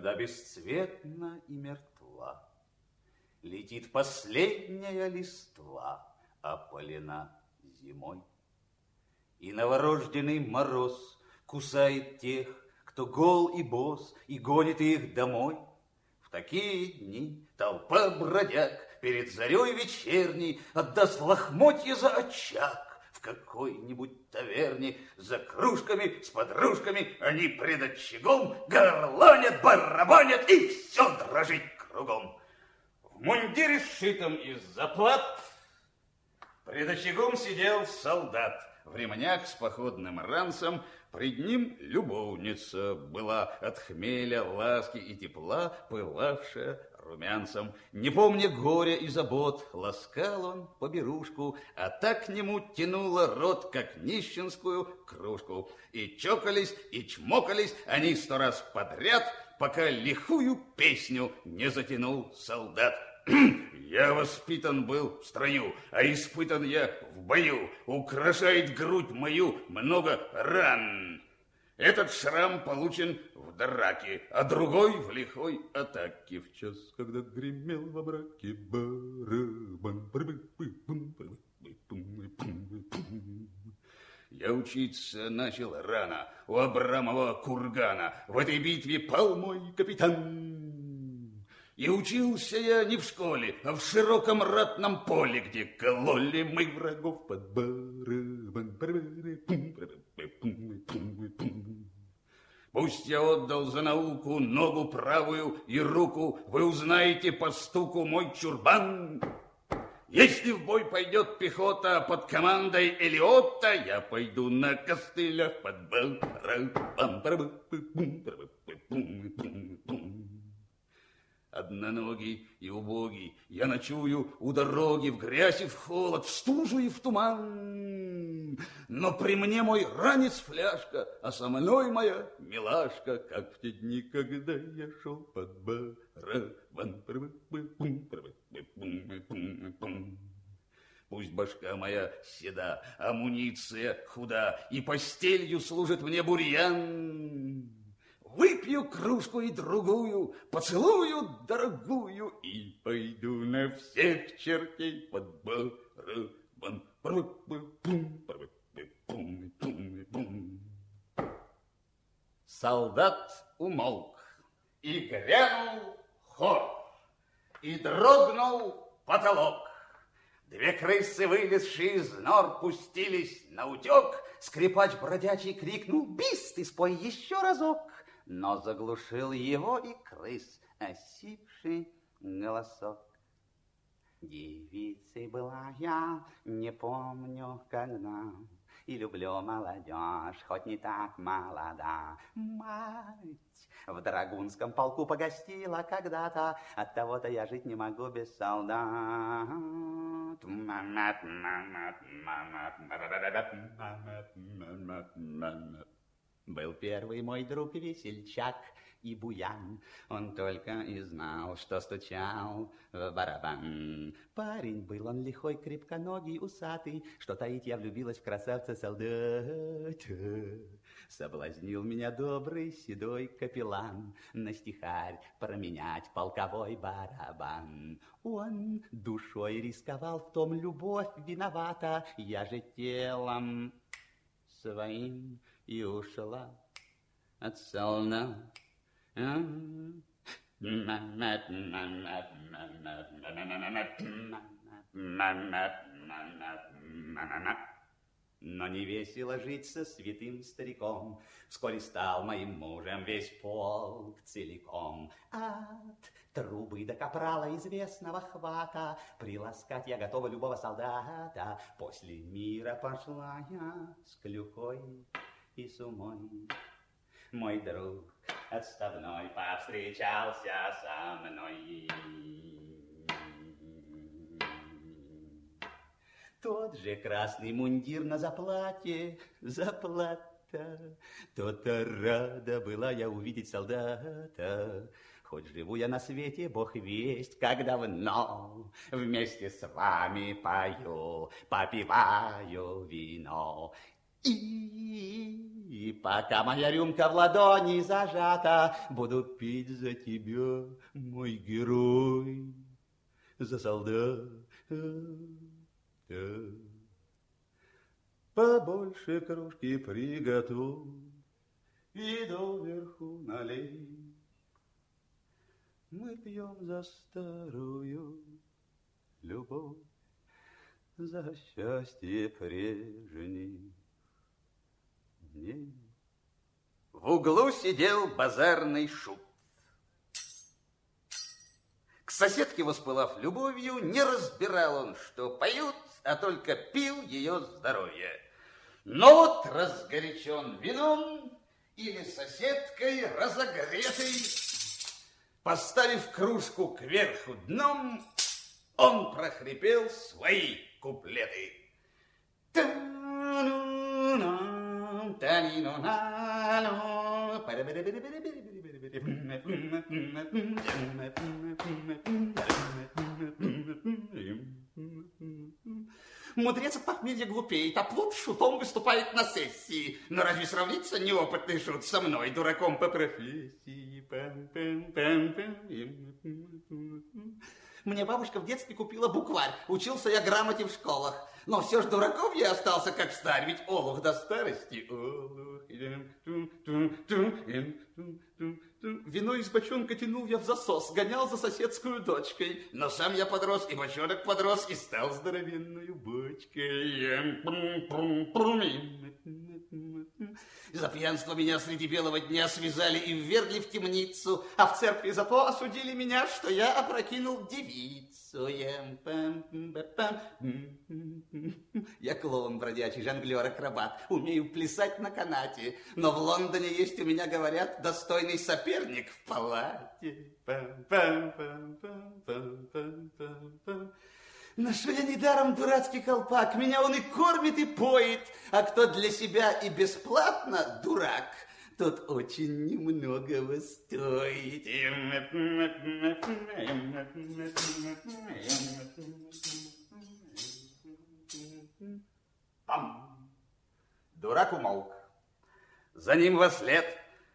когда бесцветна и мертва Летит последняя листва, опалена зимой. И новорожденный мороз кусает тех, кто гол и босс, и гонит их домой. В такие дни толпа бродяг перед зарей вечерней отдаст лохмотье за очаг в какой-нибудь таверне за кружками с подружками. Они пред очагом горланят, барабанят и все дрожит кругом. В мундире, сшитом из заплат, пред очагом сидел солдат. В ремнях с походным ранцем, Пред ним любовница была. От хмеля, ласки и тепла, пылавшая румянцем. Не помня горя и забот, ласкал он поберушку, а так к нему тянуло рот, как нищенскую кружку. И чокались, и чмокались они сто раз подряд, пока лихую песню не затянул солдат. Я воспитан был в строю, а испытан я в бою. Украшает грудь мою много ран. Этот шрам получен в драке, а другой в лихой атаке. В час, когда гремел во браке барабан. Я учиться начал рано у Абрамова кургана. В этой битве пал мой капитан. И учился я не в школе, а в широком ратном поле, где кололи мы врагов под барабан. Пусть я отдал за науку ногу правую и руку, вы узнаете по стуку мой чурбан. Если в бой пойдет пехота под командой Элиота, я пойду на костылях под Одноногий и убогий, я ночую у дороги в грязь и в холод, в стужу и в туман. Но при мне мой ранец фляжка, а со мной моя милашка, как в те дни, когда я шел под барабан. Пусть башка моя седа, амуниция худа, и постелью служит мне бурьян. Выпью кружку и другую, поцелую дорогую и пойду на всех чертей под барабан. Солдат умолк, и грянул хор, и дрогнул потолок. Две крысы, вылезшие из нор, пустились на утек. Скрипач бродячий крикнул «Бис, ты спой еще разок!» Но заглушил его и крыс осипший голосок. Девицей была я, не помню когда, И люблю молодежь, хоть не так молода. Мать в драгунском полку погостила когда-то, От того-то я жить не могу без солдат. Мамат, мамат, мамат, мамат, мамат, мамат, мамат. Был первый мой друг весельчак и буян. Он только и знал, что стучал в барабан. Парень был он лихой, крепконогий, усатый, Что таить я влюбилась в красавца солдата. Соблазнил меня добрый седой капеллан На стихарь променять полковой барабан. Он душой рисковал, в том любовь виновата, Я же телом своим и ушла от солна. Но не весело жить со святым стариком. Вскоре стал моим мужем весь полк целиком. От трубы до капрала известного хвата Приласкать я готова любого солдата. После мира пошла я с клюкой и с умой. Мой друг отставной повстречался со мной. Тот же красный мундир на заплате, заплата. То-то рада была я увидеть солдата. Хоть живу я на свете, бог весть, как давно Вместе с вами пою, попиваю вино. И пока моя рюмка в ладони зажата, Буду пить за тебя, мой герой, За солдата. Побольше кружки приготовь И доверху налей. Мы пьем за старую любовь, За счастье прежних дней. В углу сидел базарный шут. К соседке воспылав любовью, не разбирал он, что поют, а только пил ее здоровье. Но вот разгорячен вином или соседкой разогретой, поставив кружку кверху дном, он прохрипел свои куплеты. Мудрец от похмелья глупеет, а плут шутом выступает на сессии. Но разве сравнится неопытный шут со мной, дураком по профессии? Мне бабушка в детстве купила букварь. Учился я грамоте в школах. Но все ж дураком я остался, как старь, ведь олух до старости. Олух. Вино из бочонка тянул я в засос, гонял за соседскую дочкой. Но сам я подрос, и бочонок подрос, и стал здоровенную бочкой. За пьянство меня среди белого дня связали и ввергли в темницу, а в церкви зато осудили меня, что я опрокинул девицу. Я клоун бродячий, жонглер, акробат, умею плясать на канате, но в Лондоне есть у меня, говорят, достойный соперник в палате. Ношу я недаром дурацкий колпак, меня он и кормит, и поет, а кто для себя и бесплатно дурак, тот очень немногого стоит. Пам! Дурак умолк. За ним во след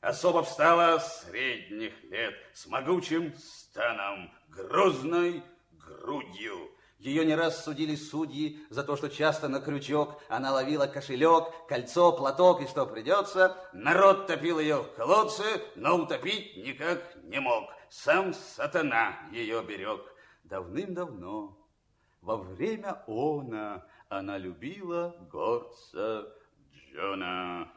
особо встала средних лет с могучим станом, грозной грудью, ее не раз судили судьи за то, что часто на крючок она ловила кошелек, кольцо, платок и что придется. Народ топил ее в колодце, но утопить никак не мог. Сам сатана ее берег. Давным-давно, во время она, она любила горца Джона.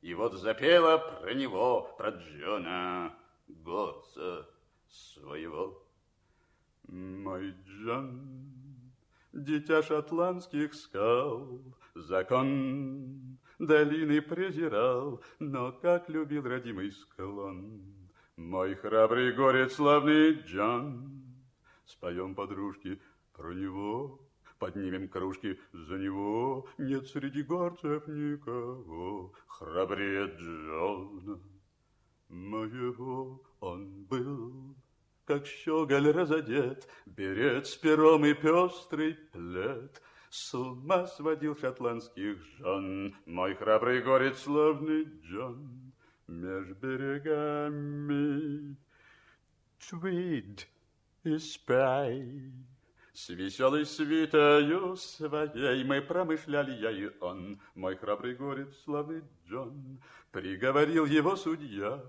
И вот запела про него, про Джона, горца своего. Мой Джон, дитя шотландских скал, закон долины презирал, но как любил родимый склон. Мой храбрый горец, славный Джон, споем подружки про него, поднимем кружки за него, нет среди горцев никого храбрее Джона. Моего он был как щеголь разодет, берет с пером и пестрый плед. С ума сводил шотландских жен мой храбрый горец славный Джон. Меж берегами Твид и Спрай. С веселой свитою своей мы промышляли я и он, мой храбрый горец славный Джон. Приговорил его судья,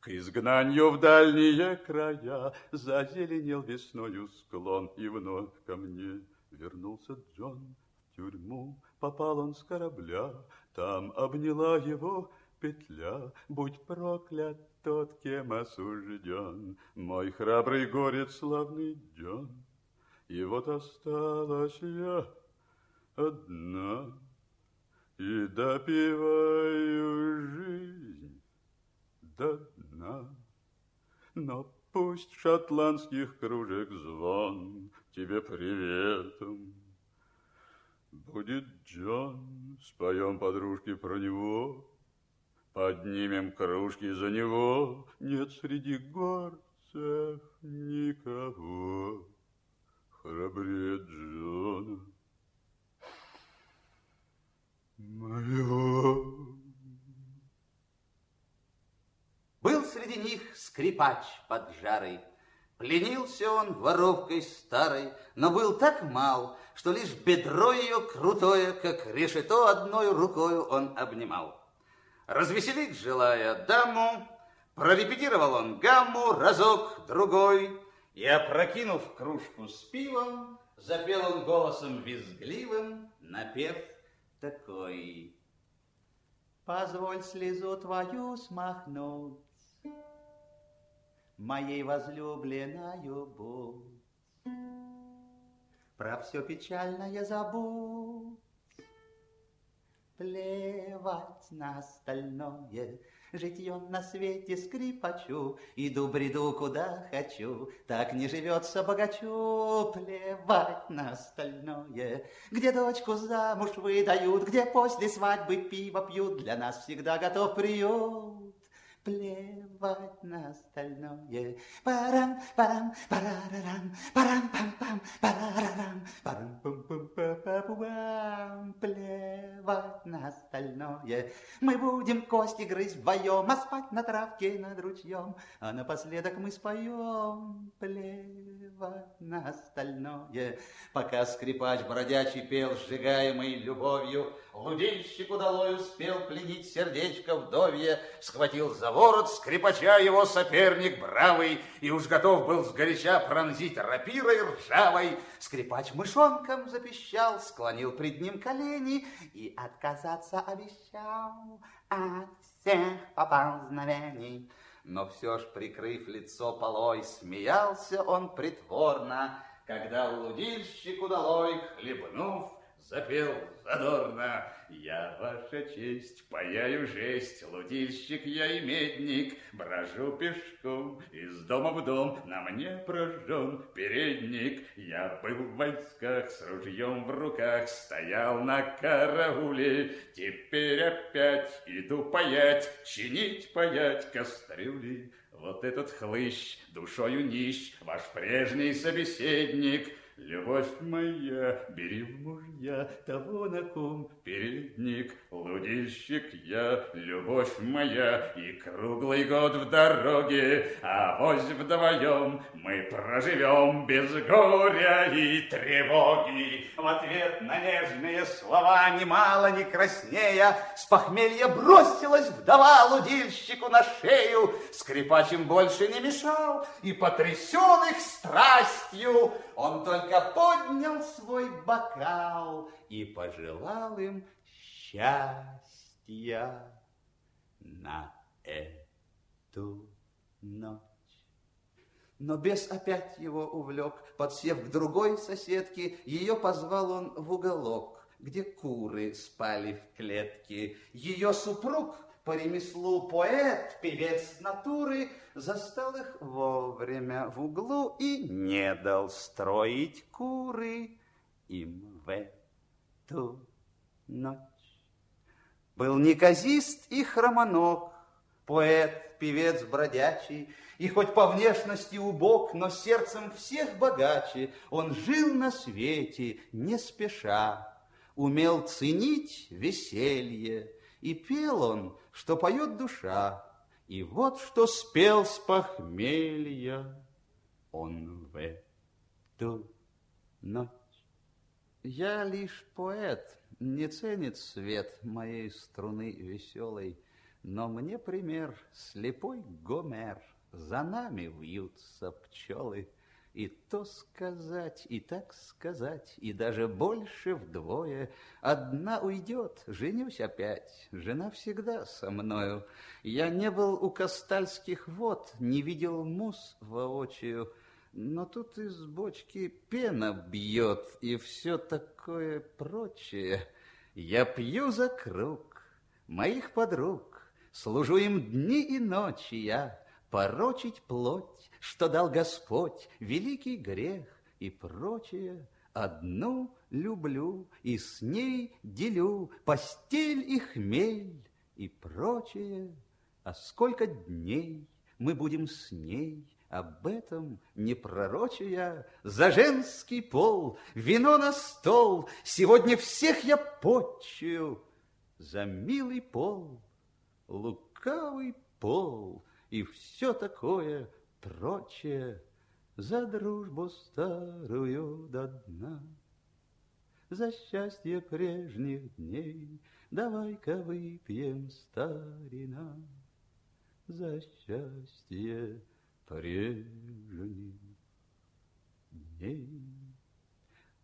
к изгнанию в дальние края Зазеленел весною склон, И вновь ко мне вернулся Джон. В тюрьму попал он с корабля, Там обняла его петля. Будь проклят тот, кем осужден, Мой храбрый горец славный Джон. И вот осталась я одна, И допиваю жизнь до дна. Но пусть шотландских кружек звон тебе приветом будет Джон. Споем подружки про него, поднимем кружки за него. Нет среди горцев никого храбрее Джона. мое. Был среди них скрипач под жарой. Пленился он воровкой старой, но был так мал, что лишь бедро ее крутое, как решето одной рукою он обнимал. Развеселить желая даму, прорепетировал он гамму разок другой, и, опрокинув кружку с пивом, запел он голосом визгливым, напев такой. Позволь слезу твою смахнуть, моей возлюбленную будь. Про все печальное забудь, плевать на остальное, Житье на свете скрипачу, Иду, бреду, куда хочу, Так не живется богачу, Плевать на остальное. Где дочку замуж выдают, Где после свадьбы пиво пьют, Для нас всегда готов приют плевать на остальное. Парам, парам, парарарам, парам, пам, пам, парарарам, парам, пам, пам, пам, плевать на остальное. Мы будем кости грызть вдвоем, а спать на травке над ручьем, а напоследок мы споем, плевать на остальное. Пока скрипач бродячий пел, сжигаемый любовью, лудильщик удалой успел пленить сердечко вдовье, схватил за ворот скрипача его соперник бравый, и уж готов был сгоряча пронзить рапирой ржавой. Скрипач мышонком запищал, склонил пред ним колени и отказаться обещал от всех поползновений. Но все ж, прикрыв лицо полой, смеялся он притворно, когда лудильщик удалой, хлебнув, запел задорно. Я, ваша честь, паяю жесть, лудильщик я и медник, брожу пешком из дома в дом, на мне прожжен передник. Я был в войсках с ружьем в руках, стоял на карауле, теперь опять иду паять, чинить, паять кастрюли. Вот этот хлыщ, душою нищ, ваш прежний собеседник, Любовь моя, бери в мужья того, на ком передник, лудильщик я, любовь моя, и круглый год в дороге, а вось вдвоем мы проживем без горя и тревоги. В ответ на нежные слова, немало не краснея, с похмелья бросилась вдова лудильщику на шею, скрипач им больше не мешал, и потрясен их страстью, он только поднял свой бокал и пожелал им счастья на эту ночь. Но бес опять его увлек, подсев к другой соседке, ее позвал он в уголок, где куры спали в клетке. Ее супруг по ремеслу поэт, певец натуры, застал их вовремя в углу и не дал строить куры им в эту ночь. Был неказист и хромоног, поэт, певец бродячий, и хоть по внешности убог, но сердцем всех богаче, он жил на свете не спеша, умел ценить веселье, и пел он что поет душа, и вот что спел с похмелья он в эту ночь. Я лишь поэт, не ценит свет моей струны веселой, но мне пример слепой Гомер, за нами вьются пчелы. И то сказать, и так сказать, и даже больше вдвое. Одна уйдет, женюсь опять, жена всегда со мною. Я не был у Костальских вод, не видел мус воочию, но тут из бочки пена бьет, и все такое прочее. Я пью за круг моих подруг, служу им дни и ночи я, порочить плоть, что дал Господь, великий грех и прочее. Одну люблю и с ней делю постель и хмель и прочее. А сколько дней мы будем с ней, об этом не пророчу я. За женский пол, вино на стол, сегодня всех я почую. за милый пол, лукавый пол и все такое прочее за дружбу старую до дна. За счастье прежних дней давай-ка выпьем, старина, за счастье прежних дней.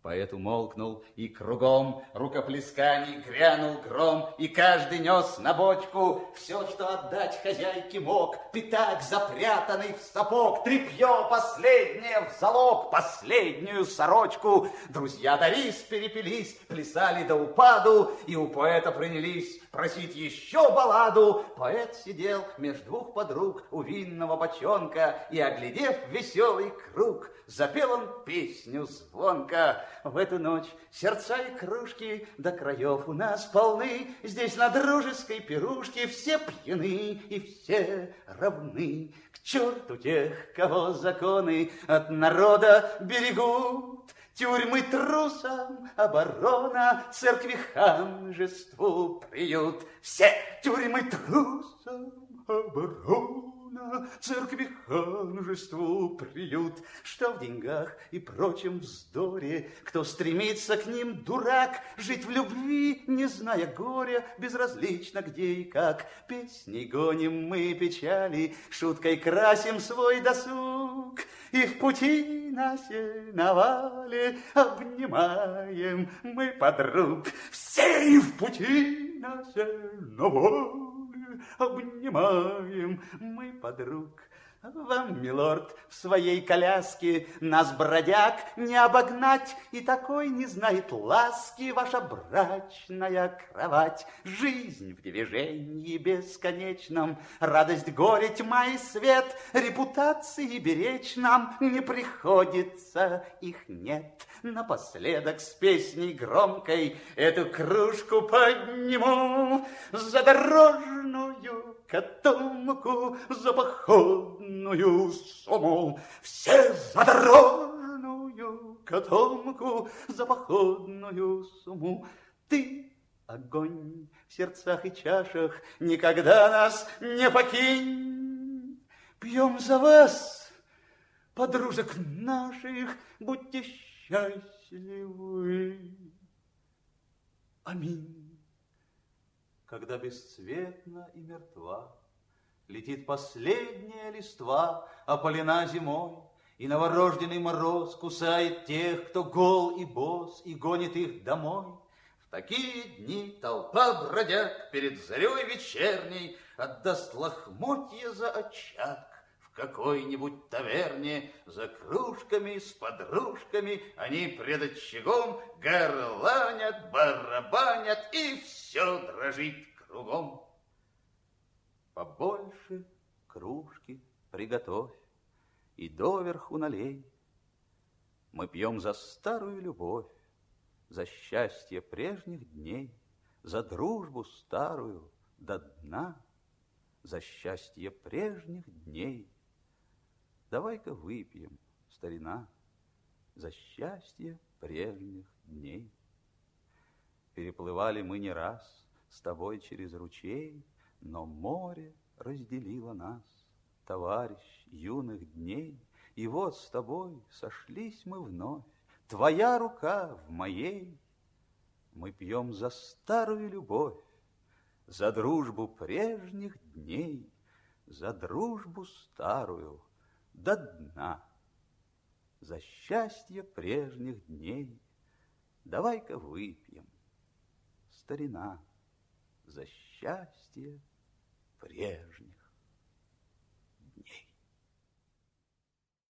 Поэт умолкнул, и кругом рукоплесканий грянул гром, и каждый нес на бочку все, что отдать хозяйке мог. Пятак, запрятанный в сапог, тряпье последнее в залог, последнюю сорочку. Друзья Дарис перепились, плясали до упаду, и у поэта принялись просить еще балладу. Поэт сидел меж двух подруг у винного бочонка, и, оглядев веселый круг, запел он песню звонко. В эту ночь сердца и кружки до краев у нас полны. Здесь на дружеской пирушке все пьяны и все равны. К черту тех, кого законы от народа берегут. Тюрьмы трусам оборона, церкви ханжеству приют. Все тюрьмы трусам оборона на церкви ханжеству приют, что в деньгах и прочем вздоре, кто стремится к ним, дурак, жить в любви, не зная горя, безразлично где и как. Песней гоним мы печали, шуткой красим свой досуг, и в пути на сеновале обнимаем мы подруг. Все в пути на сеновале обнимаем мы подруг. Вам, милорд, в своей коляске нас, бродяг, не обогнать, И такой не знает ласки ваша брачная кровать. Жизнь в движении бесконечном, Радость, горе, тьма и свет, Репутации беречь нам не приходится, их нет. Напоследок с песней громкой Эту кружку подниму за дорожную котомку за походную сумму. Все за дорожную котомку за походную сумму. Ты огонь в сердцах и чашах, никогда нас не покинь. Пьем за вас, подружек наших, будьте счастливы. Аминь когда бесцветна и мертва Летит последняя листва, опалена зимой, И новорожденный мороз кусает тех, кто гол и босс, И гонит их домой. В такие дни толпа бродяг перед зарей вечерней Отдаст лохмотья за очаг, какой-нибудь таверне за кружками с подружками они пред очагом горланят, барабанят, и все дрожит кругом. Побольше кружки приготовь и доверху налей. Мы пьем за старую любовь, за счастье прежних дней, за дружбу старую до дна, за счастье прежних дней. Давай-ка выпьем, старина, за счастье прежних дней. Переплывали мы не раз с тобой через ручей, но море разделило нас, товарищ юных дней. И вот с тобой сошлись мы вновь, твоя рука в моей. Мы пьем за старую любовь, за дружбу прежних дней, за дружбу старую до дна. За счастье прежних дней давай-ка выпьем, старина, за счастье прежних